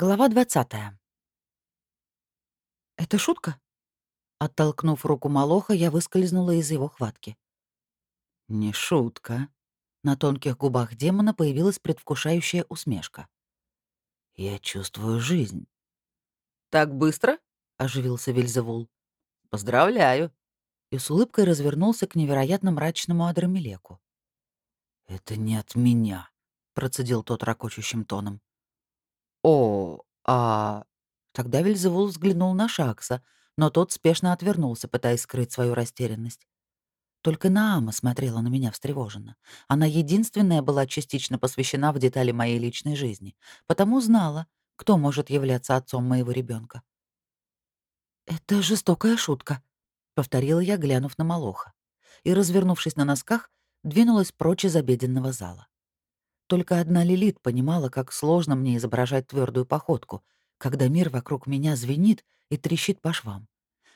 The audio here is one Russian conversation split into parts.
Глава 20. «Это шутка?» Оттолкнув руку Малоха, я выскользнула из его хватки. «Не шутка». На тонких губах демона появилась предвкушающая усмешка. «Я чувствую жизнь». «Так быстро?» — оживился Вильзевул. «Поздравляю!» И с улыбкой развернулся к невероятно мрачному Адрамелеку. «Это не от меня», — процедил тот ракочущим тоном. «О, а...» Тогда Вильзевул взглянул на Шакса, но тот спешно отвернулся, пытаясь скрыть свою растерянность. Только Наама смотрела на меня встревоженно. Она единственная была частично посвящена в детали моей личной жизни, потому знала, кто может являться отцом моего ребенка. «Это жестокая шутка», — повторила я, глянув на Малоха, и, развернувшись на носках, двинулась прочь из обеденного зала. Только одна Лилит понимала, как сложно мне изображать твердую походку, когда мир вокруг меня звенит и трещит по швам.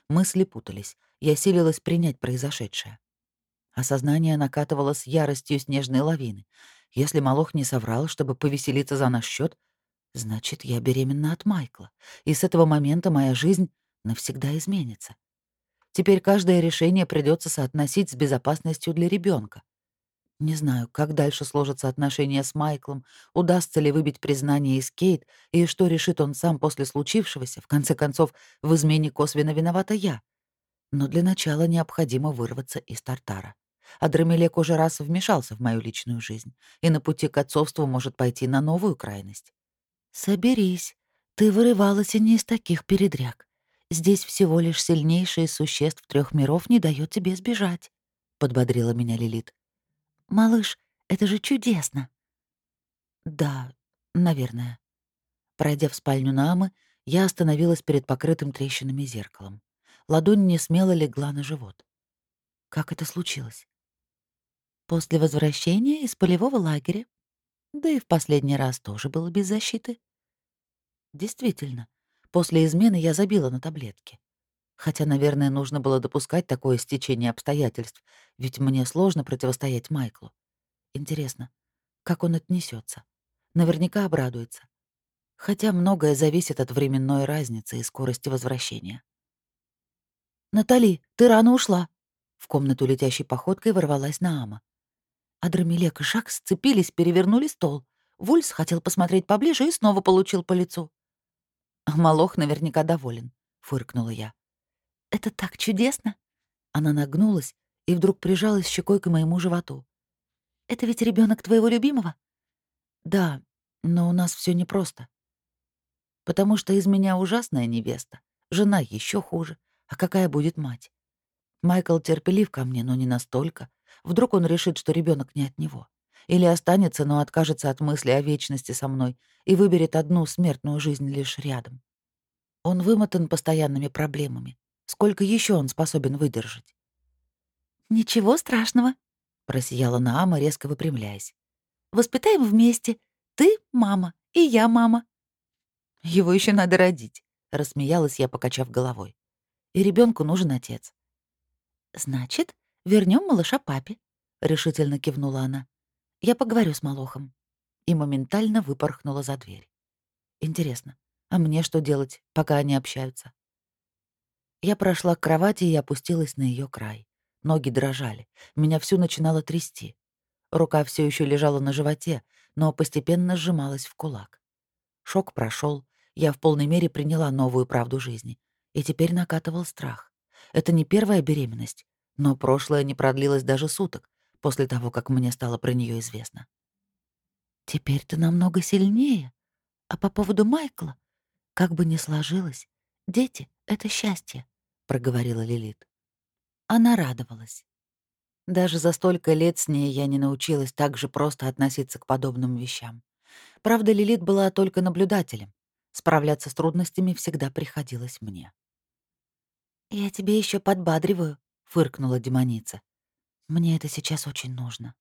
Мысли путались, я силилась принять произошедшее. Осознание накатывало с яростью снежной лавины. Если Малох не соврал, чтобы повеселиться за наш счет, значит, я беременна от Майкла, и с этого момента моя жизнь навсегда изменится. Теперь каждое решение придется соотносить с безопасностью для ребенка. Не знаю, как дальше сложатся отношения с Майклом, удастся ли выбить признание из Кейт, и что решит он сам после случившегося. В конце концов, в измене косвенно виновата я. Но для начала необходимо вырваться из Тартара. Адрамелек уже раз вмешался в мою личную жизнь, и на пути к отцовству может пойти на новую крайность. «Соберись. Ты вырывалась и не из таких передряг. Здесь всего лишь сильнейший из существ трех миров не дает тебе сбежать», — подбодрила меня Лилит. «Малыш, это же чудесно!» «Да, наверное». Пройдя в спальню Наамы, я остановилась перед покрытым трещинами зеркалом. Ладонь не смело легла на живот. Как это случилось? После возвращения из полевого лагеря. Да и в последний раз тоже было без защиты. Действительно, после измены я забила на таблетки. Хотя, наверное, нужно было допускать такое стечение обстоятельств, ведь мне сложно противостоять Майклу. Интересно, как он отнесется? Наверняка обрадуется. Хотя многое зависит от временной разницы и скорости возвращения. «Натали, ты рано ушла!» В комнату летящей походкой ворвалась Наама. Адрамелек и Шак сцепились, перевернули стол. Вульс хотел посмотреть поближе и снова получил по лицу. «Малох наверняка доволен», — фыркнула я. Это так чудесно!» Она нагнулась и вдруг прижалась щекой к моему животу. «Это ведь ребенок твоего любимого?» «Да, но у нас все непросто. Потому что из меня ужасная невеста, жена еще хуже, а какая будет мать? Майкл терпелив ко мне, но не настолько. Вдруг он решит, что ребенок не от него. Или останется, но откажется от мысли о вечности со мной и выберет одну смертную жизнь лишь рядом. Он вымотан постоянными проблемами, Сколько еще он способен выдержать? «Ничего страшного», — просияла Наама, резко выпрямляясь. «Воспитаем вместе. Ты — мама, и я — мама». «Его еще надо родить», — рассмеялась я, покачав головой. «И ребенку нужен отец». «Значит, вернем малыша папе», — решительно кивнула она. «Я поговорю с Малохом». И моментально выпорхнула за дверь. «Интересно, а мне что делать, пока они общаются?» Я прошла к кровати и опустилась на ее край. Ноги дрожали, меня всю начинало трясти. Рука все еще лежала на животе, но постепенно сжималась в кулак. Шок прошел, я в полной мере приняла новую правду жизни. И теперь накатывал страх. Это не первая беременность, но прошлое не продлилось даже суток после того, как мне стало про нее известно. «Теперь ты намного сильнее. А по поводу Майкла, как бы ни сложилось, дети — это счастье проговорила Лилит. Она радовалась. Даже за столько лет с ней я не научилась так же просто относиться к подобным вещам. Правда, Лилит была только наблюдателем. Справляться с трудностями всегда приходилось мне. «Я тебе еще подбадриваю», — фыркнула демоница. «Мне это сейчас очень нужно».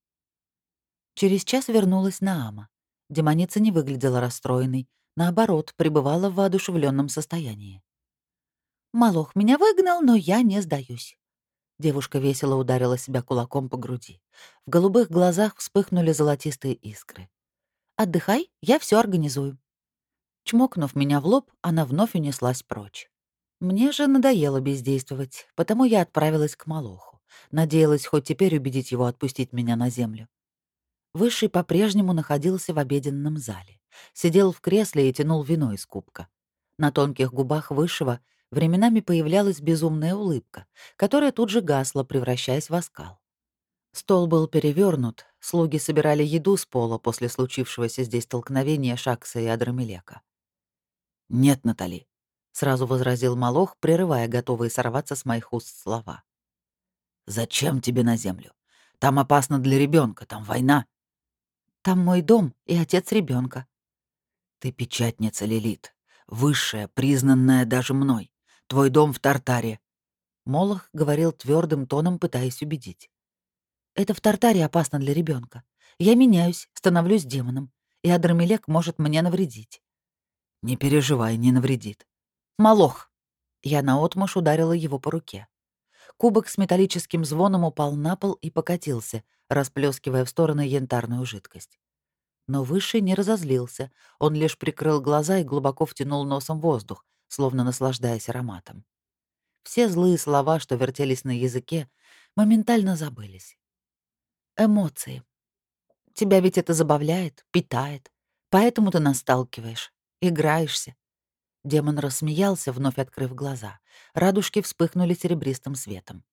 Через час вернулась Наама. Демоница не выглядела расстроенной, наоборот, пребывала в воодушевленном состоянии. Малох меня выгнал, но я не сдаюсь. Девушка весело ударила себя кулаком по груди. В голубых глазах вспыхнули золотистые искры. «Отдыхай, я все организую». Чмокнув меня в лоб, она вновь унеслась прочь. Мне же надоело бездействовать, потому я отправилась к Малоху. Надеялась хоть теперь убедить его отпустить меня на землю. Высший по-прежнему находился в обеденном зале. Сидел в кресле и тянул вино из кубка. На тонких губах Высшего временами появлялась безумная улыбка, которая тут же гасла, превращаясь в оскал. Стол был перевернут, слуги собирали еду с пола после случившегося здесь столкновения Шакса и Адрамелека. «Нет, Натали», — сразу возразил Малох, прерывая готовые сорваться с моих уст слова. «Зачем тебе на землю? Там опасно для ребенка, там война». «Там мой дом и отец ребенка. «Ты печатница, Лилит, высшая, признанная даже мной. Твой дом в Тартаре». Молох говорил твердым тоном, пытаясь убедить. «Это в Тартаре опасно для ребенка. Я меняюсь, становлюсь демоном, и Адрамелек может мне навредить». «Не переживай, не навредит». «Молох!» Я наотмашь ударила его по руке. Кубок с металлическим звоном упал на пол и покатился, расплескивая в стороны янтарную жидкость. Но Высший не разозлился, он лишь прикрыл глаза и глубоко втянул носом воздух, словно наслаждаясь ароматом. Все злые слова, что вертелись на языке, моментально забылись. Эмоции. Тебя ведь это забавляет, питает, поэтому ты нас сталкиваешь, играешься. Демон рассмеялся, вновь открыв глаза. Радужки вспыхнули серебристым светом.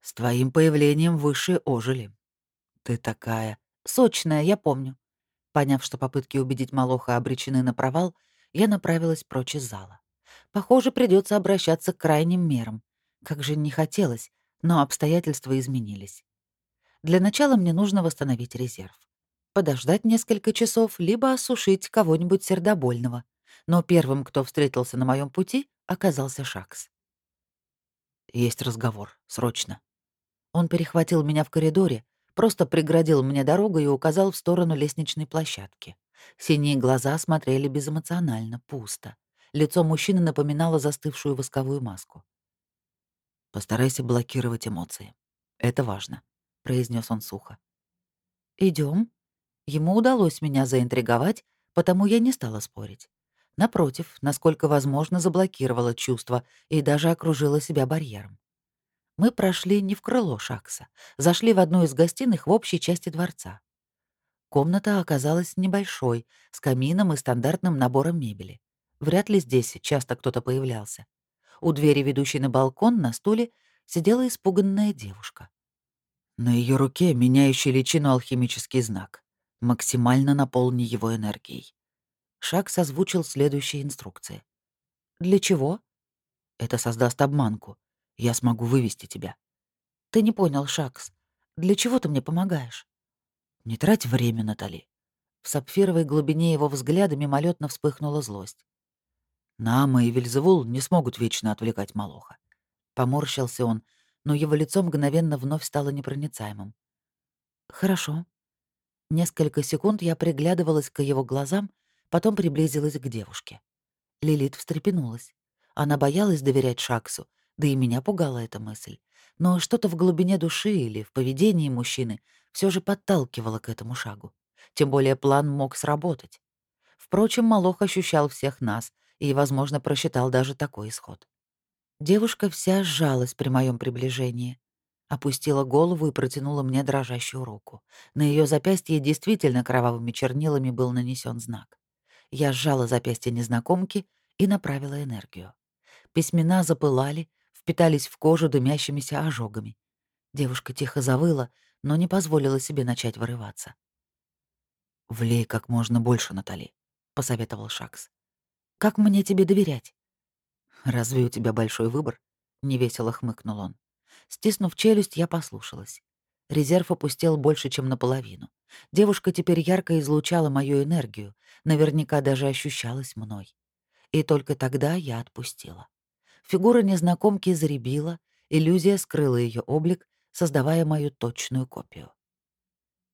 «С твоим появлением высшие ожили. Ты такая сочная, я помню». Поняв, что попытки убедить Малоха обречены на провал, я направилась прочь из зала. Похоже, придется обращаться к крайним мерам. Как же не хотелось, но обстоятельства изменились. Для начала мне нужно восстановить резерв. Подождать несколько часов, либо осушить кого-нибудь сердобольного — но первым, кто встретился на моем пути, оказался Шакс. «Есть разговор. Срочно». Он перехватил меня в коридоре, просто преградил мне дорогу и указал в сторону лестничной площадки. Синие глаза смотрели безэмоционально, пусто. Лицо мужчины напоминало застывшую восковую маску. «Постарайся блокировать эмоции. Это важно», — произнес он сухо. Идем. Ему удалось меня заинтриговать, потому я не стала спорить. Напротив, насколько возможно, заблокировала чувства и даже окружила себя барьером. Мы прошли не в крыло Шакса, зашли в одну из гостиных в общей части дворца. Комната оказалась небольшой, с камином и стандартным набором мебели. Вряд ли здесь часто кто-то появлялся. У двери, ведущей на балкон, на стуле сидела испуганная девушка. На ее руке меняющий личину алхимический знак. Максимально наполни его энергией. Шаг созвучил следующие инструкции. «Для чего?» «Это создаст обманку. Я смогу вывести тебя». «Ты не понял, Шакс. Для чего ты мне помогаешь?» «Не трать время, Натали». В сапфировой глубине его взгляда мимолетно вспыхнула злость. Наама и Вельзевул не смогут вечно отвлекать Малоха. Поморщился он, но его лицо мгновенно вновь стало непроницаемым. «Хорошо». Несколько секунд я приглядывалась к его глазам, потом приблизилась к девушке. Лилит встрепенулась. Она боялась доверять Шаксу, да и меня пугала эта мысль. Но что-то в глубине души или в поведении мужчины все же подталкивало к этому шагу. Тем более план мог сработать. Впрочем, Малох ощущал всех нас и, возможно, просчитал даже такой исход. Девушка вся сжалась при моем приближении. Опустила голову и протянула мне дрожащую руку. На ее запястье действительно кровавыми чернилами был нанесен знак. Я сжала запястье незнакомки и направила энергию. Письмена запылали, впитались в кожу дымящимися ожогами. Девушка тихо завыла, но не позволила себе начать вырываться. «Влей как можно больше, Натали», — посоветовал Шакс. «Как мне тебе доверять?» «Разве у тебя большой выбор?» — невесело хмыкнул он. Стиснув челюсть, я послушалась. Резерв опустел больше, чем наполовину. Девушка теперь ярко излучала мою энергию, наверняка даже ощущалась мной. И только тогда я отпустила. Фигура незнакомки заребила, иллюзия скрыла ее облик, создавая мою точную копию.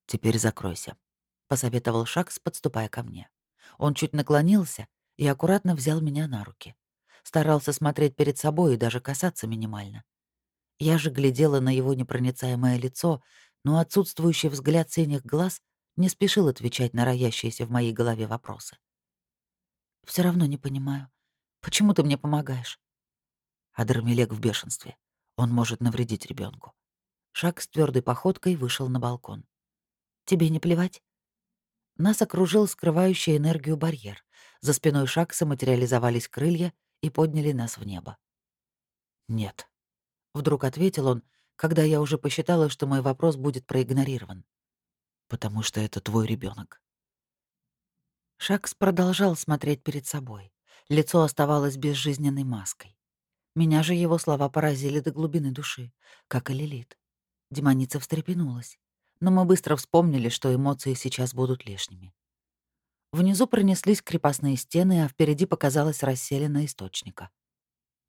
«Теперь закройся», — посоветовал Шакс, подступая ко мне. Он чуть наклонился и аккуратно взял меня на руки. Старался смотреть перед собой и даже касаться минимально. Я же глядела на его непроницаемое лицо, но отсутствующий взгляд синих глаз не спешил отвечать на роящиеся в моей голове вопросы. Все равно не понимаю. Почему ты мне помогаешь?» Адрамелек в бешенстве. Он может навредить ребенку. Шаг с твердой походкой вышел на балкон. «Тебе не плевать?» Нас окружил скрывающий энергию барьер. За спиной Шакса материализовались крылья и подняли нас в небо. «Нет», — вдруг ответил он, когда я уже посчитала, что мой вопрос будет проигнорирован. «Потому что это твой ребенок. Шакс продолжал смотреть перед собой. Лицо оставалось безжизненной маской. Меня же его слова поразили до глубины души, как и Лилит. Демоница встрепенулась. Но мы быстро вспомнили, что эмоции сейчас будут лишними. Внизу пронеслись крепостные стены, а впереди показалась расселена источника.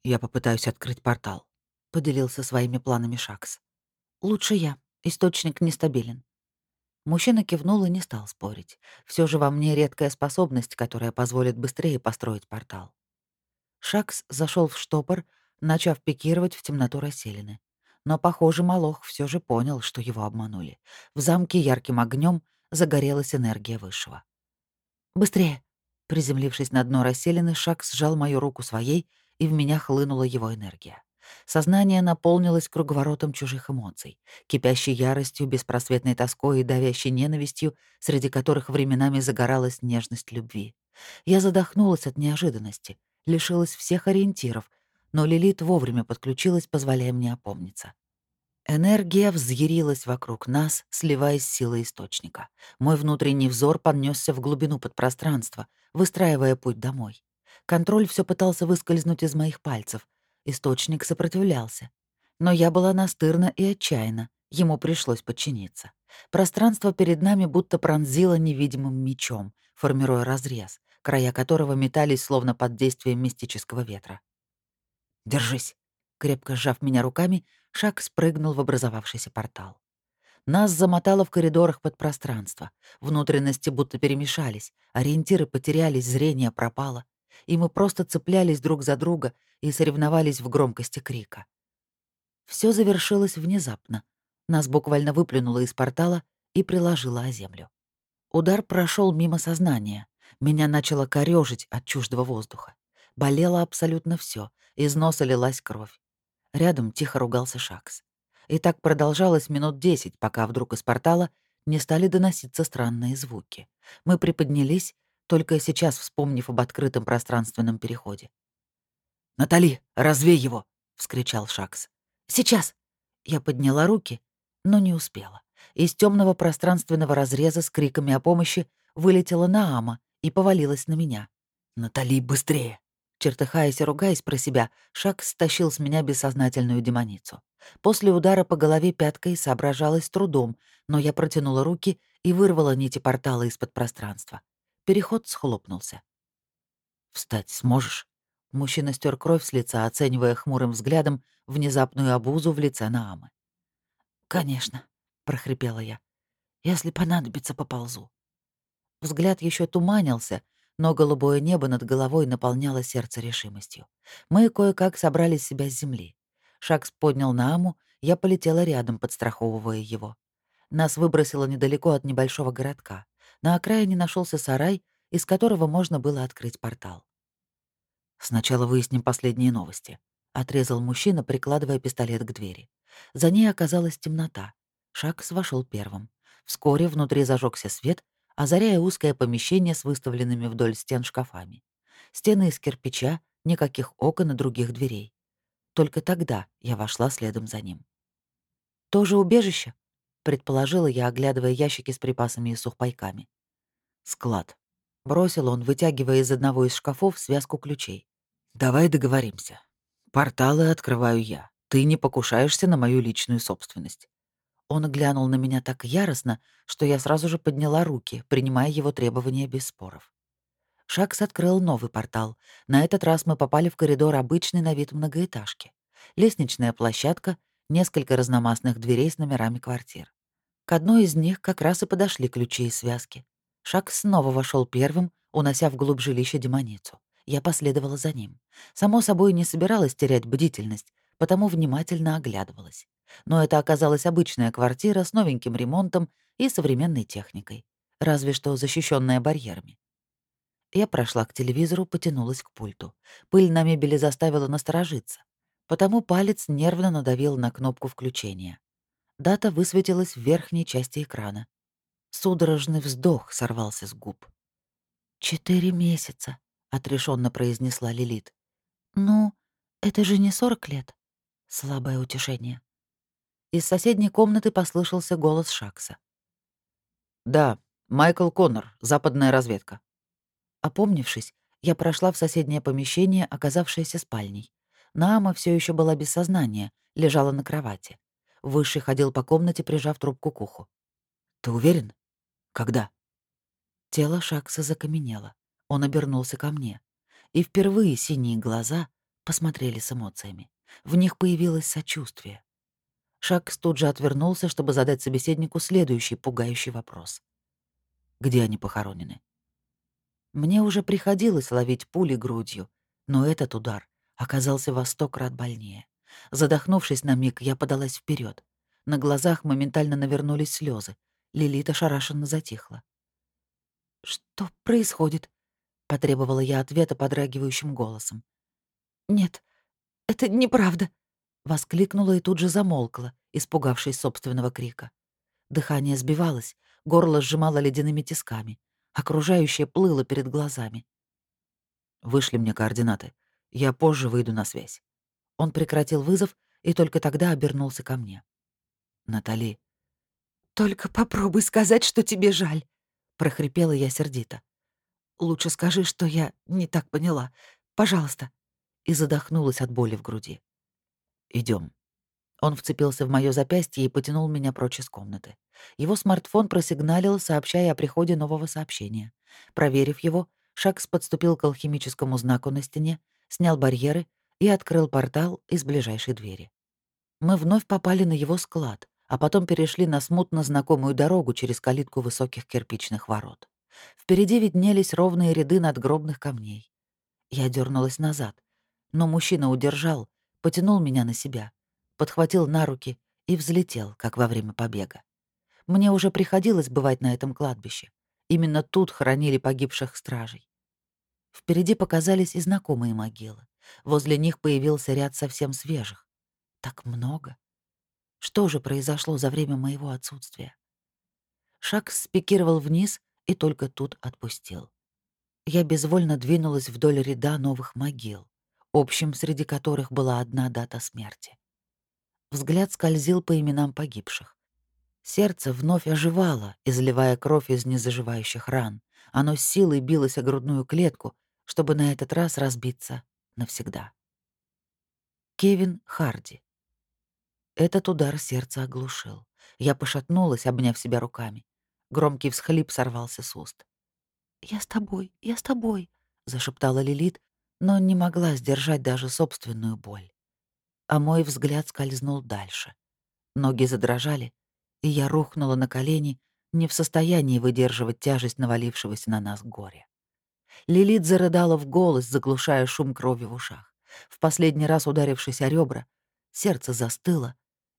«Я попытаюсь открыть портал», — поделился своими планами Шакс. «Лучше я. Источник нестабилен». Мужчина кивнул и не стал спорить. Все же во мне редкая способность, которая позволит быстрее построить портал. Шакс зашел в штопор, начав пикировать в темноту расселены. Но, похоже, Малох все же понял, что его обманули. В замке ярким огнем загорелась энергия Высшего. «Быстрее!» Приземлившись на дно расселены, Шакс сжал мою руку своей, и в меня хлынула его энергия. Сознание наполнилось круговоротом чужих эмоций, кипящей яростью, беспросветной тоской и давящей ненавистью, среди которых временами загоралась нежность любви. Я задохнулась от неожиданности, лишилась всех ориентиров, но Лилит вовремя подключилась, позволяя мне опомниться. Энергия взъярилась вокруг нас, сливаясь с силой источника. Мой внутренний взор поднесся в глубину подпространства, выстраивая путь домой. Контроль все пытался выскользнуть из моих пальцев. Источник сопротивлялся. Но я была настырна и отчаянна. Ему пришлось подчиниться. Пространство перед нами будто пронзило невидимым мечом, формируя разрез, края которого метались словно под действием мистического ветра. «Держись!» Крепко сжав меня руками, Шаг спрыгнул в образовавшийся портал. Нас замотало в коридорах под пространство. Внутренности будто перемешались, ориентиры потерялись, зрение пропало, и мы просто цеплялись друг за друга и соревновались в громкости крика. Все завершилось внезапно. Нас буквально выплюнуло из портала и приложило о землю. Удар прошел мимо сознания. Меня начало корёжить от чуждого воздуха. Болело абсолютно все, из носа лилась кровь. Рядом тихо ругался Шакс. И так продолжалось минут десять, пока вдруг из портала не стали доноситься странные звуки. Мы приподнялись, только сейчас вспомнив об открытом пространственном переходе. «Натали, развей его!» — вскричал Шакс. «Сейчас!» Я подняла руки, но не успела. Из темного пространственного разреза с криками о помощи вылетела Наама и повалилась на меня. «Натали, быстрее!» Чертыхаясь и ругаясь про себя, Шак стащил с меня бессознательную демоницу. После удара по голове пяткой соображалась трудом, но я протянула руки и вырвала нити портала из-под пространства. Переход схлопнулся. «Встать сможешь?» Мужчина стер кровь с лица, оценивая хмурым взглядом внезапную обузу в лице Наамы. «Конечно», — прохрипела я. «Если понадобится, поползу». Взгляд еще туманился, но голубое небо над головой наполняло сердце решимостью. Мы кое-как собрали себя с земли. Шакс поднял Нааму, я полетела рядом, подстраховывая его. Нас выбросило недалеко от небольшого городка. На окраине нашелся сарай, из которого можно было открыть портал. «Сначала выясним последние новости», — отрезал мужчина, прикладывая пистолет к двери. За ней оказалась темнота. Шакс вошел первым. Вскоре внутри зажегся свет, озаряя узкое помещение с выставленными вдоль стен шкафами. Стены из кирпича, никаких окон и других дверей. Только тогда я вошла следом за ним. «Тоже убежище?» — предположила я, оглядывая ящики с припасами и сухпайками. «Склад», — бросил он, вытягивая из одного из шкафов связку ключей. «Давай договоримся. Порталы открываю я. Ты не покушаешься на мою личную собственность. Он глянул на меня так яростно, что я сразу же подняла руки, принимая его требования без споров. Шакс открыл новый портал. На этот раз мы попали в коридор обычной на вид многоэтажки. Лестничная площадка, несколько разномастных дверей с номерами квартир. К одной из них как раз и подошли ключи и связки. Шакс снова вошел первым, унося вглубь жилища демоницу. Я последовала за ним. Само собой, не собиралась терять бдительность, потому внимательно оглядывалась но это оказалась обычная квартира с новеньким ремонтом и современной техникой, разве что защищенная барьерами. Я прошла к телевизору, потянулась к пульту. Пыль на мебели заставила насторожиться. Потому палец нервно надавил на кнопку включения. Дата высветилась в верхней части экрана. Судорожный вздох сорвался с губ. «Четыре месяца», — отрешенно произнесла Лилит. «Ну, это же не сорок лет». Слабое утешение. Из соседней комнаты послышался голос Шакса. «Да, Майкл Коннор, западная разведка». Опомнившись, я прошла в соседнее помещение, оказавшееся спальней. Наама все еще была без сознания, лежала на кровати. Высший ходил по комнате, прижав трубку к уху. «Ты уверен? Когда?» Тело Шакса закаменело. Он обернулся ко мне. И впервые синие глаза посмотрели с эмоциями. В них появилось сочувствие. Шакс тут же отвернулся, чтобы задать собеседнику следующий пугающий вопрос. «Где они похоронены?» Мне уже приходилось ловить пули грудью, но этот удар оказался во сто крат больнее. Задохнувшись на миг, я подалась вперед. На глазах моментально навернулись слезы. Лилита шарашенно затихла. «Что происходит?» — потребовала я ответа подрагивающим голосом. «Нет, это неправда», — воскликнула и тут же замолкла, испугавшись собственного крика. Дыхание сбивалось, горло сжимало ледяными тисками, окружающее плыло перед глазами. «Вышли мне координаты. Я позже выйду на связь». Он прекратил вызов и только тогда обернулся ко мне. «Натали». «Только попробуй сказать, что тебе жаль», — прохрипела я сердито. «Лучше скажи, что я не так поняла. Пожалуйста». И задохнулась от боли в груди. Идем. Он вцепился в моё запястье и потянул меня прочь из комнаты. Его смартфон просигналил, сообщая о приходе нового сообщения. Проверив его, Шакс подступил к алхимическому знаку на стене, снял барьеры и открыл портал из ближайшей двери. Мы вновь попали на его склад, а потом перешли на смутно знакомую дорогу через калитку высоких кирпичных ворот. Впереди виднелись ровные ряды надгробных камней. Я дернулась назад, но мужчина удержал, потянул меня на себя, подхватил на руки и взлетел, как во время побега. Мне уже приходилось бывать на этом кладбище. Именно тут хоронили погибших стражей. Впереди показались и знакомые могилы. Возле них появился ряд совсем свежих. Так много. Что же произошло за время моего отсутствия? Шаг спикировал вниз и только тут отпустил. Я безвольно двинулась вдоль ряда новых могил, общим среди которых была одна дата смерти. Взгляд скользил по именам погибших. Сердце вновь оживало, изливая кровь из незаживающих ран. Оно силой билось о грудную клетку, чтобы на этот раз разбиться навсегда. Кевин Харди. Этот удар сердца оглушил. Я пошатнулась, обняв себя руками. Громкий всхлип сорвался с уст. «Я с тобой, я с тобой», — зашептала Лилит, но не могла сдержать даже собственную боль. А мой взгляд скользнул дальше. Ноги задрожали, и я рухнула на колени, не в состоянии выдерживать тяжесть навалившегося на нас горя. Лилит зарыдала в голос, заглушая шум крови в ушах. В последний раз ударившись о ребра, сердце застыло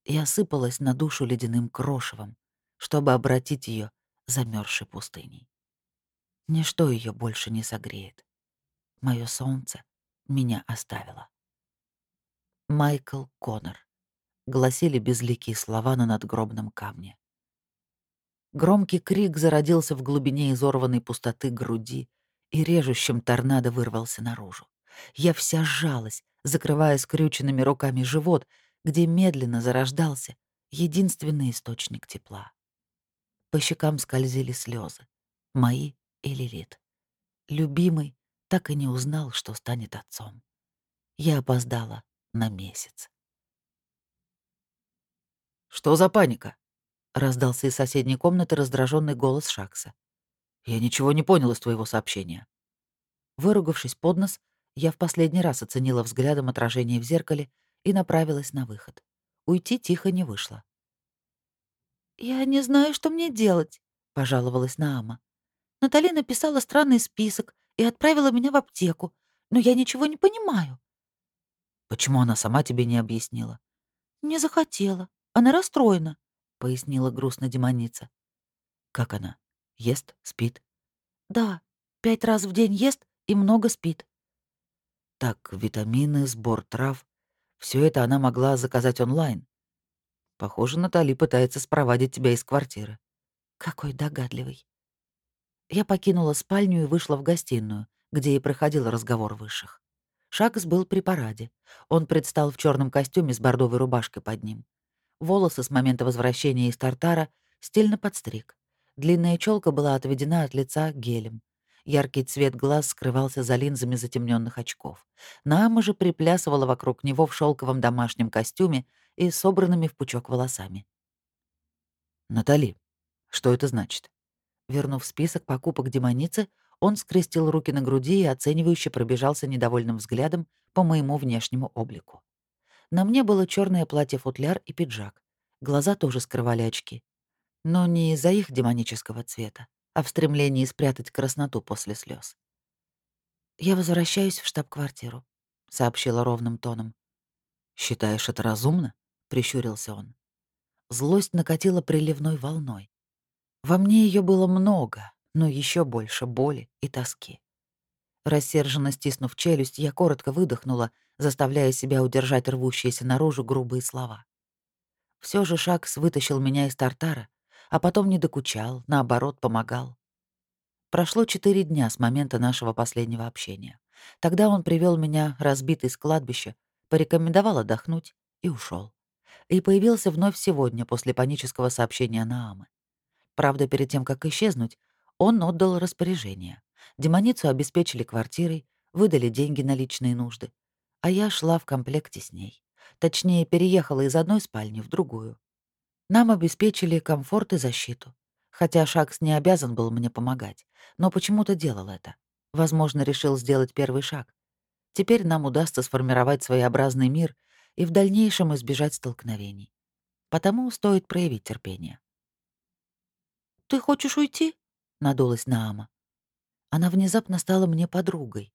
и осыпалось на душу ледяным крошевом, чтобы обратить ее замерзшей пустыней. Ничто ее больше не согреет. Мое солнце меня оставило. Майкл Коннор гласили безликие слова на надгробном камне. Громкий крик зародился в глубине изорванной пустоты груди и режущим торнадо вырвался наружу. Я вся сжалась, закрывая скрюченными руками живот, где медленно зарождался единственный источник тепла. По щекам скользили слезы, мои и Лилит. Любимый так и не узнал, что станет отцом. Я опоздала на месяц. «Что за паника?» — раздался из соседней комнаты раздраженный голос Шакса. «Я ничего не понял из твоего сообщения». Выругавшись под нос, я в последний раз оценила взглядом отражение в зеркале и направилась на выход. Уйти тихо не вышло. «Я не знаю, что мне делать», — пожаловалась Наама. «Натали написала странный список и отправила меня в аптеку, но я ничего не понимаю». «Почему она сама тебе не объяснила?» «Не захотела. Она расстроена», — пояснила грустно демоница. «Как она? Ест? Спит?» «Да, пять раз в день ест и много спит. Так, витамины, сбор трав — все это она могла заказать онлайн. Похоже, Натали пытается спровадить тебя из квартиры. Какой догадливый. Я покинула спальню и вышла в гостиную, где и проходил разговор высших. Шакс был при параде. Он предстал в черном костюме с бордовой рубашкой под ним. Волосы с момента возвращения из Тартара стильно подстриг. Длинная челка была отведена от лица гелем. Яркий цвет глаз скрывался за линзами затемненных очков. Наама же приплясывала вокруг него в шелковом домашнем костюме и собранными в пучок волосами. «Натали, что это значит?» Вернув список покупок демоницы, он скрестил руки на груди и оценивающе пробежался недовольным взглядом по моему внешнему облику. На мне было черное платье-футляр и пиджак. Глаза тоже скрывали очки. Но не из-за их демонического цвета, а в стремлении спрятать красноту после слез. «Я возвращаюсь в штаб-квартиру», — сообщила ровным тоном. «Считаешь это разумно?» — прищурился он. Злость накатила приливной волной. Во мне ее было много, но еще больше боли и тоски. Рассерженно стиснув челюсть, я коротко выдохнула, заставляя себя удержать рвущиеся наружу грубые слова. Все же Шакс вытащил меня из тартара, а потом не докучал, наоборот, помогал. Прошло четыре дня с момента нашего последнего общения. Тогда он привел меня, разбитый с кладбища, порекомендовал отдохнуть и ушел. И появился вновь сегодня после панического сообщения Наамы. Правда, перед тем, как исчезнуть, он отдал распоряжение. Демоницу обеспечили квартирой, выдали деньги на личные нужды. А я шла в комплекте с ней. Точнее, переехала из одной спальни в другую. Нам обеспечили комфорт и защиту. Хотя Шакс не обязан был мне помогать, но почему-то делал это. Возможно, решил сделать первый шаг. Теперь нам удастся сформировать своеобразный мир и в дальнейшем избежать столкновений. Потому стоит проявить терпение. «Ты хочешь уйти?» — надулась Наама. Она внезапно стала мне подругой.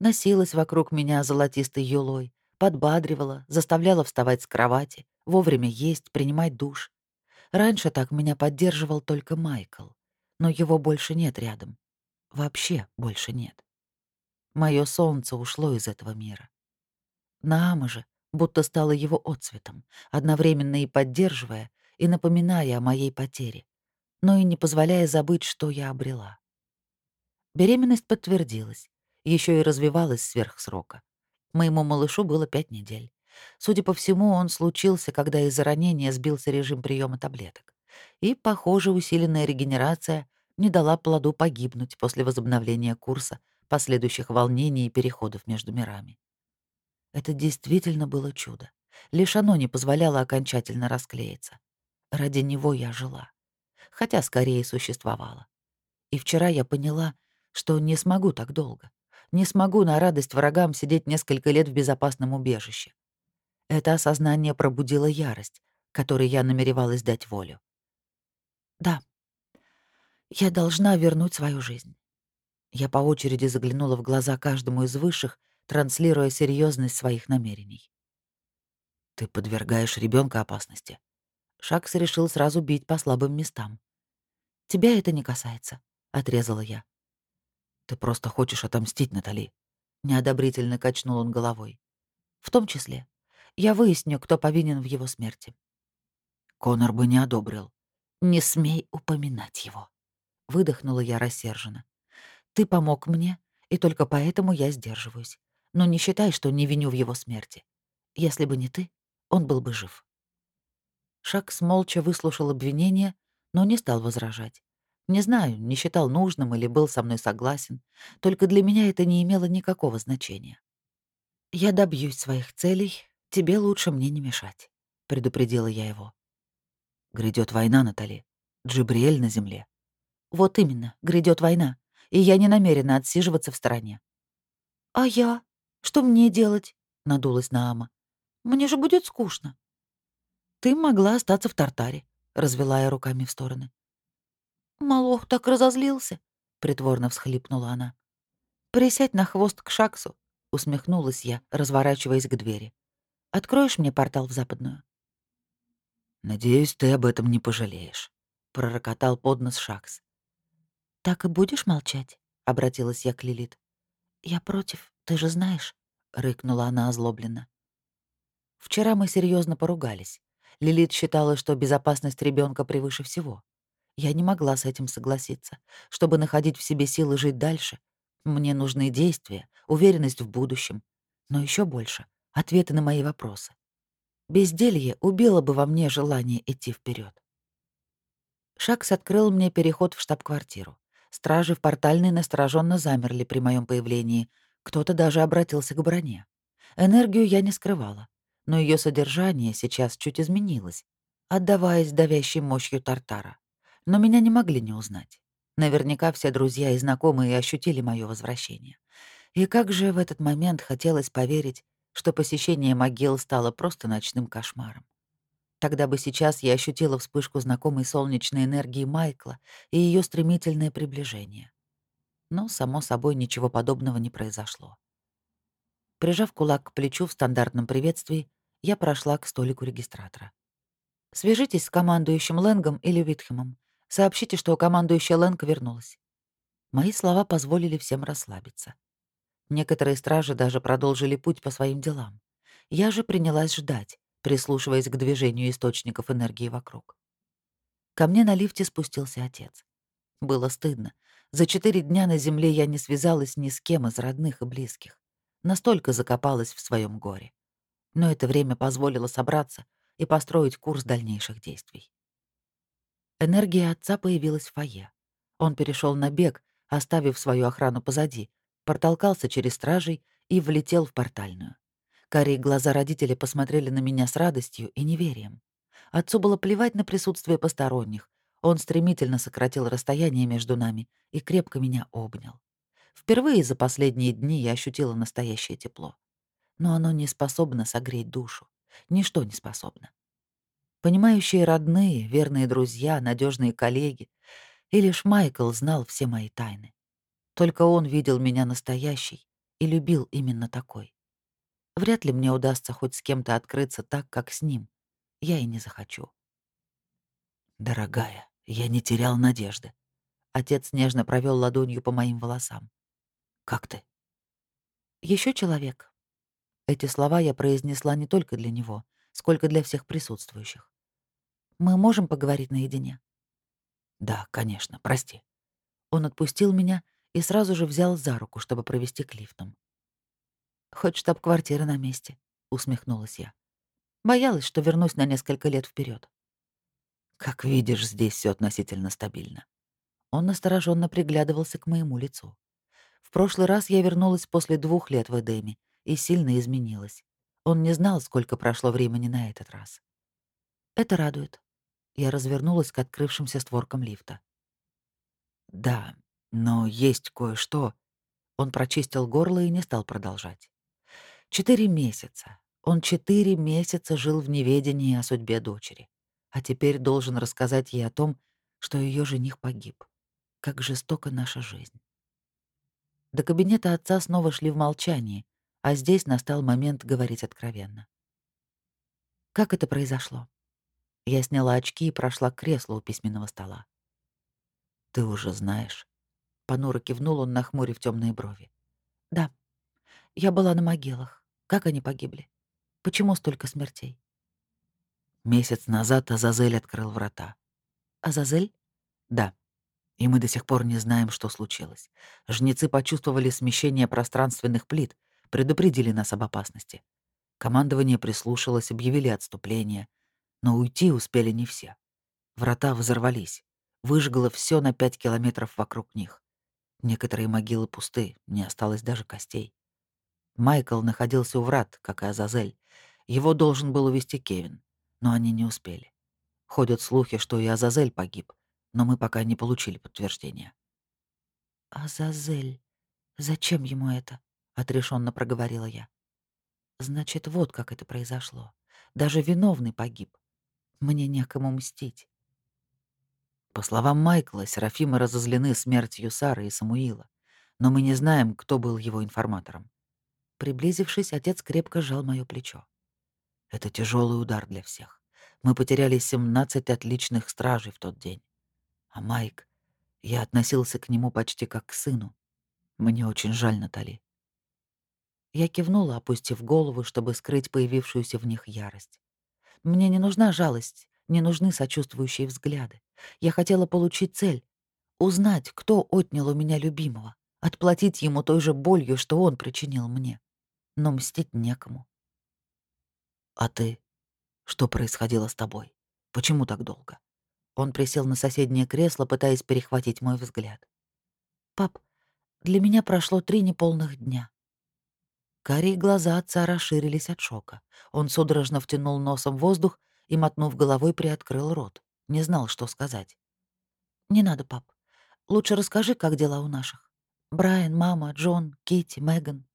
Носилась вокруг меня золотистой юлой, подбадривала, заставляла вставать с кровати, вовремя есть, принимать душ. Раньше так меня поддерживал только Майкл, но его больше нет рядом. Вообще больше нет. Мое солнце ушло из этого мира. Наама же будто стала его отцветом, одновременно и поддерживая, и напоминая о моей потере но и не позволяя забыть, что я обрела. Беременность подтвердилась, еще и развивалась сверх срока. Моему малышу было пять недель. Судя по всему, он случился, когда из-за ранения сбился режим приема таблеток. И, похоже, усиленная регенерация не дала плоду погибнуть после возобновления курса, последующих волнений и переходов между мирами. Это действительно было чудо. Лишь оно не позволяло окончательно расклеиться. Ради него я жила хотя скорее существовала. И вчера я поняла, что не смогу так долго. Не смогу на радость врагам сидеть несколько лет в безопасном убежище. Это осознание пробудило ярость, которой я намеревалась дать волю. Да, я должна вернуть свою жизнь. Я по очереди заглянула в глаза каждому из высших, транслируя серьезность своих намерений. Ты подвергаешь ребенка опасности. Шакс решил сразу бить по слабым местам. «Тебя это не касается», — отрезала я. «Ты просто хочешь отомстить, Натали», — неодобрительно качнул он головой. «В том числе. Я выясню, кто повинен в его смерти». Конор бы не одобрил. «Не смей упоминать его», — выдохнула я рассерженно. «Ты помог мне, и только поэтому я сдерживаюсь. Но не считай, что не виню в его смерти. Если бы не ты, он был бы жив». Шакс молча выслушал обвинение, но не стал возражать. Не знаю, не считал нужным или был со мной согласен, только для меня это не имело никакого значения. «Я добьюсь своих целей, тебе лучше мне не мешать», — предупредила я его. «Грядет война, Натали. Джибриэль на земле». «Вот именно, грядет война, и я не намерена отсиживаться в стороне». «А я? Что мне делать?» — надулась Наама. «Мне же будет скучно». «Ты могла остаться в Тартаре развела я руками в стороны. «Малох так разозлился», — притворно всхлипнула она. «Присядь на хвост к Шаксу», — усмехнулась я, разворачиваясь к двери. «Откроешь мне портал в Западную?» «Надеюсь, ты об этом не пожалеешь», — пророкотал под нос Шакс. «Так и будешь молчать?» — обратилась я к Лилит. «Я против, ты же знаешь», — рыкнула она озлобленно. Вчера мы серьезно поругались. Лилит считала, что безопасность ребенка превыше всего. Я не могла с этим согласиться. Чтобы находить в себе силы жить дальше, мне нужны действия, уверенность в будущем, но еще больше — ответы на мои вопросы. Безделье убило бы во мне желание идти вперед. Шакс открыл мне переход в штаб-квартиру. Стражи в портальной настороженно замерли при моем появлении. Кто-то даже обратился к броне. Энергию я не скрывала, но ее содержание сейчас чуть изменилось, отдаваясь давящей мощью Тартара. Но меня не могли не узнать. Наверняка все друзья и знакомые ощутили мое возвращение. И как же в этот момент хотелось поверить, что посещение могил стало просто ночным кошмаром. Тогда бы сейчас я ощутила вспышку знакомой солнечной энергии Майкла и ее стремительное приближение. Но, само собой, ничего подобного не произошло. Прижав кулак к плечу в стандартном приветствии, я прошла к столику регистратора. «Свяжитесь с командующим Лэнгом или Витхемом. Сообщите, что командующая Лэнг вернулась». Мои слова позволили всем расслабиться. Некоторые стражи даже продолжили путь по своим делам. Я же принялась ждать, прислушиваясь к движению источников энергии вокруг. Ко мне на лифте спустился отец. Было стыдно. За четыре дня на земле я не связалась ни с кем из родных и близких. Настолько закопалась в своем горе. Но это время позволило собраться и построить курс дальнейших действий. Энергия отца появилась в фойе. Он перешел на бег, оставив свою охрану позади, протолкался через стражей и влетел в портальную. Карие глаза родителя посмотрели на меня с радостью и неверием. Отцу было плевать на присутствие посторонних. Он стремительно сократил расстояние между нами и крепко меня обнял. Впервые за последние дни я ощутила настоящее тепло. Но оно не способно согреть душу. Ничто не способно. Понимающие родные, верные друзья, надежные коллеги. И лишь Майкл знал все мои тайны. Только он видел меня настоящей и любил именно такой. Вряд ли мне удастся хоть с кем-то открыться так, как с ним. Я и не захочу. «Дорогая, я не терял надежды». Отец нежно провел ладонью по моим волосам. «Как ты?» Еще человек». Эти слова я произнесла не только для него, сколько для всех присутствующих. «Мы можем поговорить наедине?» «Да, конечно, прости». Он отпустил меня и сразу же взял за руку, чтобы провести к лифтам. Хоть штаб-квартира на месте, усмехнулась я. Боялась, что вернусь на несколько лет вперед. Как видишь, здесь все относительно стабильно. Он настороженно приглядывался к моему лицу. В прошлый раз я вернулась после двух лет в Эдеме и сильно изменилась. Он не знал, сколько прошло времени на этот раз. Это радует. Я развернулась к открывшимся створкам лифта. Да, но есть кое-что. Он прочистил горло и не стал продолжать. Четыре месяца. Он четыре месяца жил в неведении о судьбе дочери. А теперь должен рассказать ей о том, что ее жених погиб. Как жестока наша жизнь. До кабинета отца снова шли в молчании, а здесь настал момент говорить откровенно. Как это произошло? Я сняла очки и прошла к креслу у письменного стола. «Ты уже знаешь». Понуро кивнул он, нахмурив темные брови. «Да, я была на могилах. Как они погибли? Почему столько смертей? Месяц назад Азазель открыл врата. Азазель? Да. И мы до сих пор не знаем, что случилось. Жнецы почувствовали смещение пространственных плит, предупредили нас об опасности. Командование прислушалось, объявили отступление. Но уйти успели не все. Врата взорвались. Выжгло все на пять километров вокруг них. Некоторые могилы пусты, не осталось даже костей. Майкл находился у врат, как и Азазель. Его должен был увести Кевин, но они не успели. Ходят слухи, что и Азазель погиб, но мы пока не получили подтверждения. «Азазель, зачем ему это?» — отрешенно проговорила я. «Значит, вот как это произошло. Даже виновный погиб. Мне некому мстить». По словам Майкла, Серафимы разозлены смертью Сары и Самуила, но мы не знаем, кто был его информатором. Приблизившись, отец крепко сжал моё плечо. Это тяжелый удар для всех. Мы потеряли 17 отличных стражей в тот день. А Майк, я относился к нему почти как к сыну. Мне очень жаль, Натали. Я кивнула, опустив голову, чтобы скрыть появившуюся в них ярость. Мне не нужна жалость, не нужны сочувствующие взгляды. Я хотела получить цель — узнать, кто отнял у меня любимого, отплатить ему той же болью, что он причинил мне. Но мстить некому. А ты? Что происходило с тобой? Почему так долго? Он присел на соседнее кресло, пытаясь перехватить мой взгляд. «Пап, для меня прошло три неполных дня». Карие глаза отца расширились от шока. Он судорожно втянул носом воздух и, мотнув головой, приоткрыл рот. Не знал, что сказать. «Не надо, пап. Лучше расскажи, как дела у наших. Брайан, мама, Джон, Кити, Меган».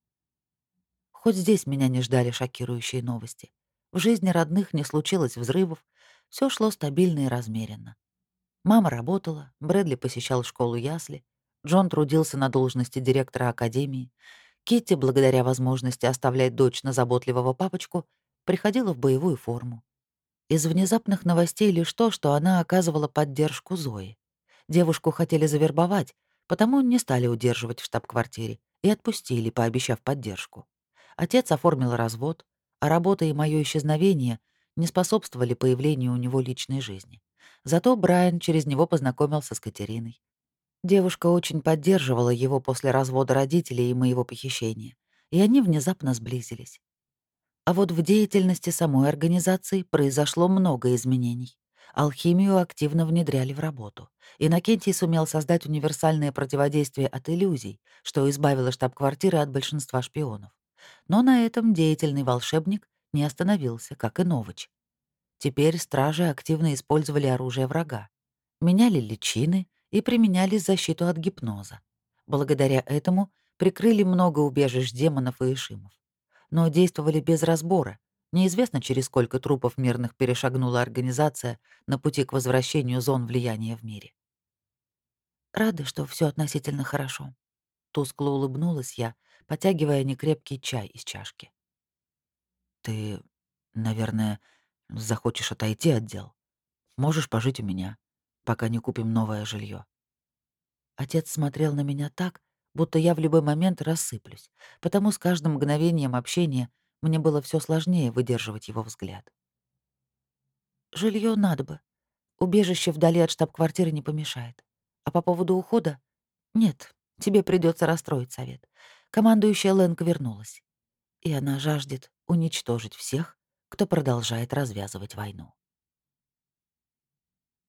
Хоть здесь меня не ждали шокирующие новости. В жизни родных не случилось взрывов, все шло стабильно и размеренно. Мама работала, Брэдли посещал школу ясли, Джон трудился на должности директора академии, Китти, благодаря возможности оставлять дочь на заботливого папочку, приходила в боевую форму. Из внезапных новостей лишь то, что она оказывала поддержку Зои. Девушку хотели завербовать, потому не стали удерживать в штаб-квартире и отпустили, пообещав поддержку. Отец оформил развод, а работа и мое исчезновение не способствовали появлению у него личной жизни. Зато Брайан через него познакомился с Катериной. Девушка очень поддерживала его после развода родителей и моего похищения, и они внезапно сблизились. А вот в деятельности самой организации произошло много изменений. Алхимию активно внедряли в работу. Иннокентий сумел создать универсальное противодействие от иллюзий, что избавило штаб-квартиры от большинства шпионов. Но на этом деятельный волшебник не остановился, как и Новыч. Теперь стражи активно использовали оружие врага. Меняли личины и применяли защиту от гипноза. Благодаря этому прикрыли много убежищ демонов и ишимов. Но действовали без разбора. Неизвестно, через сколько трупов мирных перешагнула организация на пути к возвращению зон влияния в мире. Рада, что все относительно хорошо. Тускло улыбнулась я, потягивая некрепкий чай из чашки. Ты, наверное, захочешь отойти от дел. Можешь пожить у меня, пока не купим новое жилье. Отец смотрел на меня так, будто я в любой момент рассыплюсь, потому с каждым мгновением общения мне было все сложнее выдерживать его взгляд. Жилье надо бы. Убежище вдали от штаб-квартиры не помешает. А по поводу ухода? Нет, тебе придется расстроить совет. Командующая Лэнг вернулась. И она жаждет уничтожить всех, кто продолжает развязывать войну.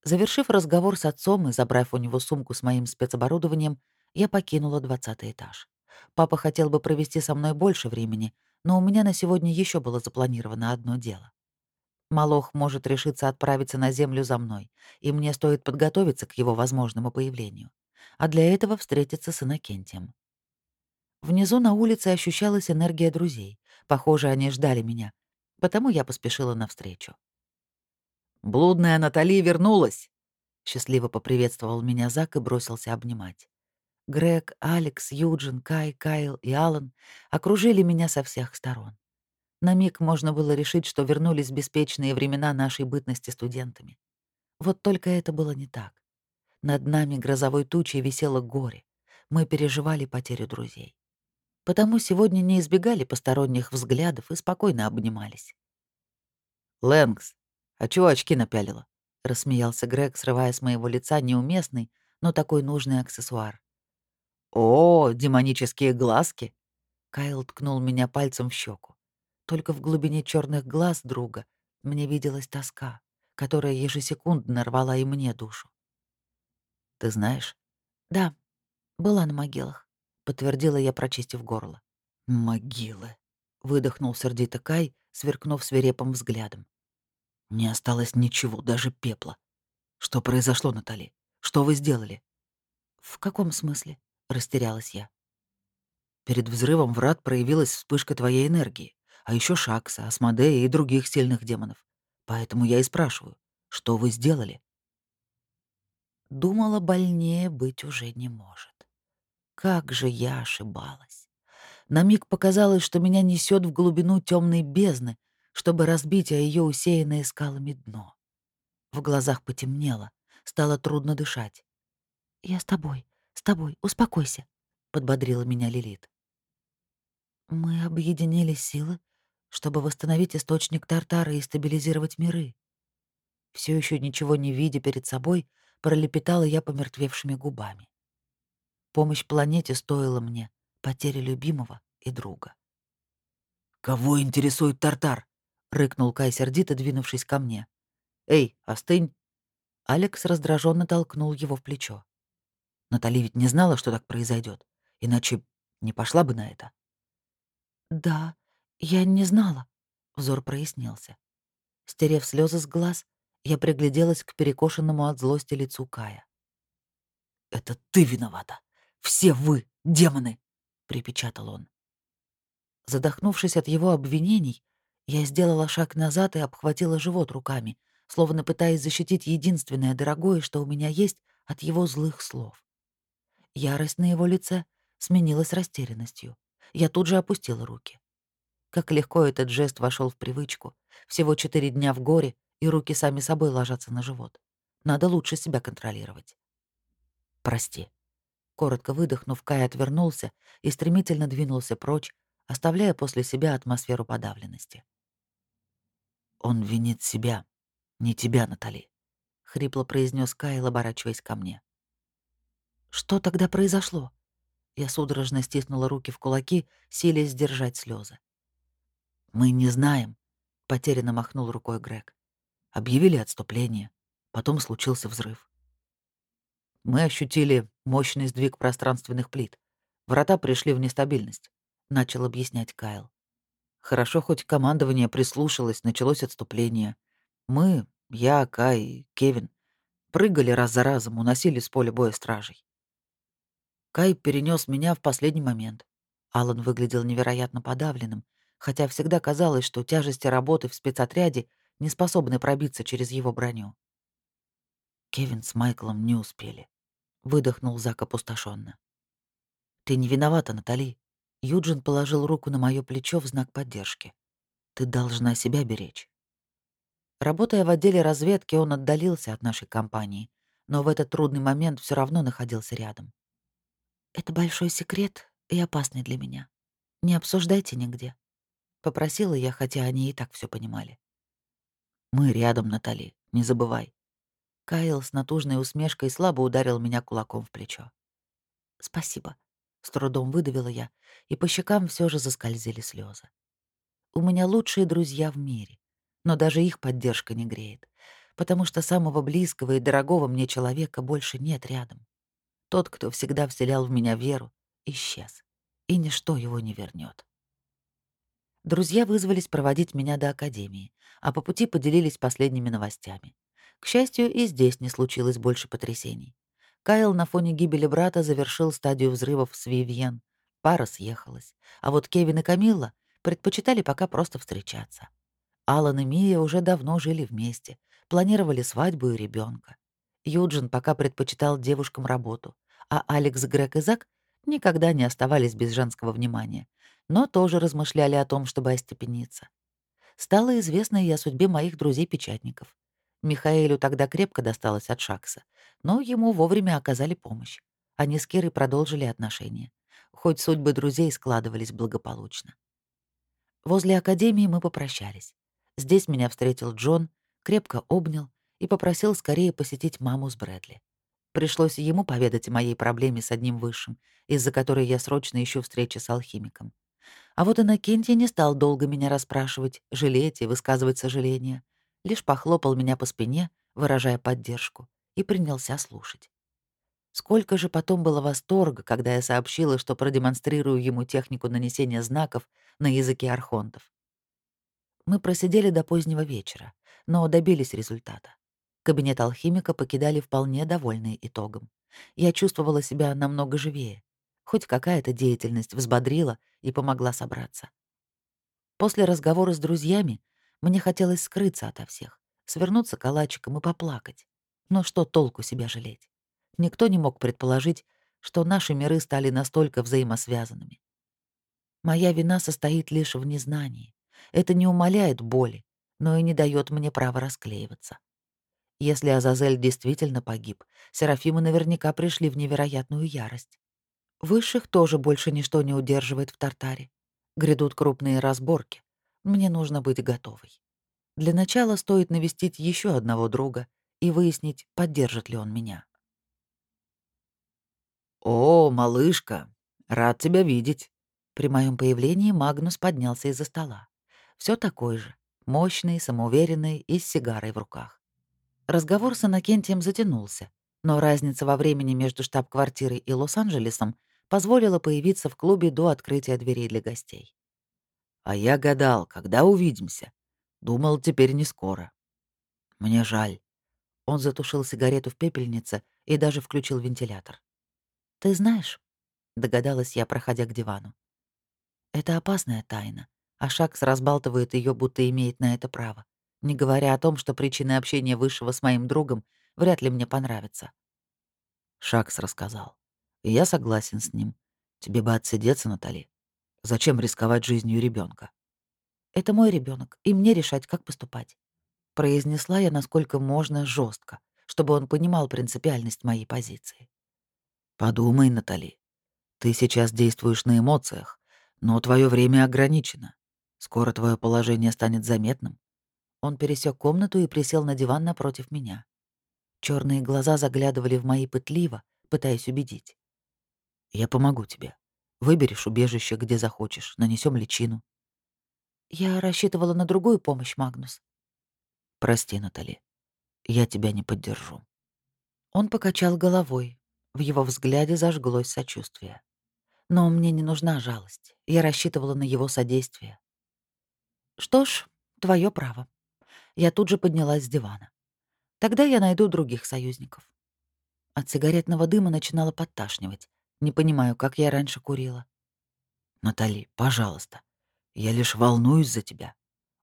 Завершив разговор с отцом и забрав у него сумку с моим спецоборудованием, я покинула двадцатый этаж. Папа хотел бы провести со мной больше времени, но у меня на сегодня еще было запланировано одно дело. Малох может решиться отправиться на землю за мной, и мне стоит подготовиться к его возможному появлению. А для этого встретиться с Иннокентием. Внизу на улице ощущалась энергия друзей. Похоже, они ждали меня, потому я поспешила навстречу. «Блудная Натали вернулась!» Счастливо поприветствовал меня Зак и бросился обнимать. Грег, Алекс, Юджин, Кай, Кайл и Алан окружили меня со всех сторон. На миг можно было решить, что вернулись беспечные времена нашей бытности студентами. Вот только это было не так. Над нами грозовой тучей висело горе. Мы переживали потерю друзей. Потому сегодня не избегали посторонних взглядов и спокойно обнимались. «Лэнгс, а чего очки напялила?» — рассмеялся Грег, срывая с моего лица неуместный, но такой нужный аксессуар. «О, демонические глазки!» Кайл ткнул меня пальцем в щеку. Только в глубине черных глаз друга мне виделась тоска, которая ежесекундно рвала и мне душу. «Ты знаешь?» «Да, была на могилах», — подтвердила я, прочистив горло. «Могилы», — выдохнул сердито Кай, сверкнув свирепым взглядом. Не осталось ничего, даже пепла. Что произошло, Натали? Что вы сделали? В каком смысле? Растерялась я. Перед взрывом врат проявилась вспышка твоей энергии, а еще Шакса, Асмодея и других сильных демонов. Поэтому я и спрашиваю, что вы сделали? Думала, больнее быть уже не может. Как же я ошибалась. На миг показалось, что меня несет в глубину темной бездны, чтобы разбить о ее усеянное скалами дно. В глазах потемнело, стало трудно дышать. «Я с тобой, с тобой, успокойся», подбодрила меня Лилит. Мы объединили силы, чтобы восстановить источник Тартара и стабилизировать миры. Все еще ничего не видя перед собой, пролепетала я помертвевшими губами. Помощь планете стоила мне потери любимого и друга. «Кого интересует Тартар?» — рыкнул Кай сердито, двинувшись ко мне. «Эй, остынь!» Алекс раздраженно толкнул его в плечо. Натали ведь не знала, что так произойдет, иначе не пошла бы на это. «Да, я не знала», — взор прояснился. Стерев слезы с глаз, я пригляделась к перекошенному от злости лицу Кая. «Это ты виновата! Все вы, демоны!» — припечатал он. Задохнувшись от его обвинений, я сделала шаг назад и обхватила живот руками, словно пытаясь защитить единственное дорогое, что у меня есть, от его злых слов. Ярость на его лице сменилась растерянностью. Я тут же опустила руки. Как легко этот жест вошел в привычку. Всего четыре дня в горе, и руки сами собой ложатся на живот. Надо лучше себя контролировать. «Прости». Коротко выдохнув, Кай отвернулся и стремительно двинулся прочь, оставляя после себя атмосферу подавленности. «Он винит себя, не тебя, Натали», — хрипло произнес Кайл, оборачиваясь ко мне. «Что тогда произошло?» Я судорожно стиснула руки в кулаки, силясь сдержать слезы. «Мы не знаем», — потерянно махнул рукой Грег. Объявили отступление. Потом случился взрыв. Мы ощутили мощный сдвиг пространственных плит. Врата пришли в нестабильность, — начал объяснять Кайл. Хорошо, хоть командование прислушалось, началось отступление. Мы, я, Кай, Кевин, прыгали раз за разом, уносили с поля боя стражей. Кай перенес меня в последний момент. Алан выглядел невероятно подавленным, хотя всегда казалось, что тяжести работы в спецотряде не способны пробиться через его броню. Кевин с Майклом не успели. Выдохнул Зак опустошенно. «Ты не виновата, Натали». Юджин положил руку на мое плечо в знак поддержки. «Ты должна себя беречь». Работая в отделе разведки, он отдалился от нашей компании, но в этот трудный момент все равно находился рядом. «Это большой секрет и опасный для меня. Не обсуждайте нигде», — попросила я, хотя они и так все понимали. «Мы рядом, Натали, не забывай». Кайл с натужной усмешкой слабо ударил меня кулаком в плечо. «Спасибо», — с трудом выдавила я, и по щекам все же заскользили слезы. «У меня лучшие друзья в мире, но даже их поддержка не греет, потому что самого близкого и дорогого мне человека больше нет рядом. Тот, кто всегда вселял в меня веру, исчез, и ничто его не вернет. Друзья вызвались проводить меня до академии, а по пути поделились последними новостями. К счастью, и здесь не случилось больше потрясений. Кайл на фоне гибели брата завершил стадию взрывов с Вивьен. Пара съехалась. А вот Кевин и Камилла предпочитали пока просто встречаться. Алан и Мия уже давно жили вместе, планировали свадьбу и ребенка. Юджин пока предпочитал девушкам работу, а Алекс, Грег и Зак никогда не оставались без женского внимания, но тоже размышляли о том, чтобы остепениться. Стало известно и о судьбе моих друзей-печатников. Михаэлю тогда крепко досталось от Шакса, но ему вовремя оказали помощь. Они с Кирой продолжили отношения. Хоть судьбы друзей складывались благополучно. Возле академии мы попрощались. Здесь меня встретил Джон, крепко обнял и попросил скорее посетить маму с Брэдли. Пришлось ему поведать о моей проблеме с одним высшим, из-за которой я срочно ищу встречи с алхимиком. А вот Иннокентий не стал долго меня расспрашивать, жалеть и высказывать сожаления. Лишь похлопал меня по спине, выражая поддержку, и принялся слушать. Сколько же потом было восторга, когда я сообщила, что продемонстрирую ему технику нанесения знаков на языке архонтов. Мы просидели до позднего вечера, но добились результата. Кабинет алхимика покидали вполне довольные итогом. Я чувствовала себя намного живее. Хоть какая-то деятельность взбодрила и помогла собраться. После разговора с друзьями мне хотелось скрыться ото всех, свернуться калачиком и поплакать. Но что толку себя жалеть? Никто не мог предположить, что наши миры стали настолько взаимосвязанными. Моя вина состоит лишь в незнании. Это не умаляет боли, но и не дает мне права расклеиваться. Если Азазель действительно погиб, Серафимы наверняка пришли в невероятную ярость. Высших тоже больше ничто не удерживает в Тартаре. Грядут крупные разборки. Мне нужно быть готовой. Для начала стоит навестить еще одного друга и выяснить, поддержит ли он меня. «О, малышка, рад тебя видеть!» При моем появлении Магнус поднялся из-за стола. Все такой же, мощный, самоуверенный и с сигарой в руках. Разговор с Иннокентием затянулся, но разница во времени между штаб-квартирой и Лос-Анджелесом позволила появиться в клубе до открытия дверей для гостей. «А я гадал, когда увидимся. Думал, теперь не скоро. Мне жаль». Он затушил сигарету в пепельнице и даже включил вентилятор. «Ты знаешь», — догадалась я, проходя к дивану, — «это опасная тайна, а Шакс разбалтывает ее, будто имеет на это право, не говоря о том, что причины общения Высшего с моим другом вряд ли мне понравятся». Шакс рассказал. И я согласен с ним. Тебе бы отсидеться, Натали. Зачем рисковать жизнью ребенка? Это мой ребенок, и мне решать, как поступать. Произнесла я насколько можно жестко, чтобы он понимал принципиальность моей позиции. Подумай, Натали. Ты сейчас действуешь на эмоциях, но твое время ограничено. Скоро твое положение станет заметным. Он пересек комнату и присел на диван напротив меня. Черные глаза заглядывали в мои пытливо, пытаясь убедить. Я помогу тебе. Выберешь убежище, где захочешь, нанесем личину. Я рассчитывала на другую помощь, Магнус. Прости, Натали. Я тебя не поддержу. Он покачал головой, в его взгляде зажглось сочувствие. Но мне не нужна жалость. Я рассчитывала на его содействие. Что ж, твое право. Я тут же поднялась с дивана. Тогда я найду других союзников. От сигаретного дыма начинало подташнивать. Не понимаю, как я раньше курила. «Натали, пожалуйста. Я лишь волнуюсь за тебя».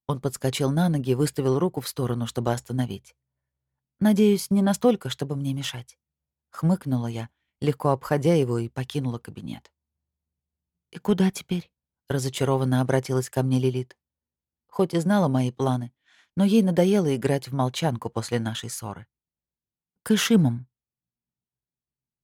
Он подскочил на ноги и выставил руку в сторону, чтобы остановить. «Надеюсь, не настолько, чтобы мне мешать». Хмыкнула я, легко обходя его, и покинула кабинет. «И куда теперь?» — разочарованно обратилась ко мне Лилит. Хоть и знала мои планы, но ей надоело играть в молчанку после нашей ссоры. «К Ишимам»,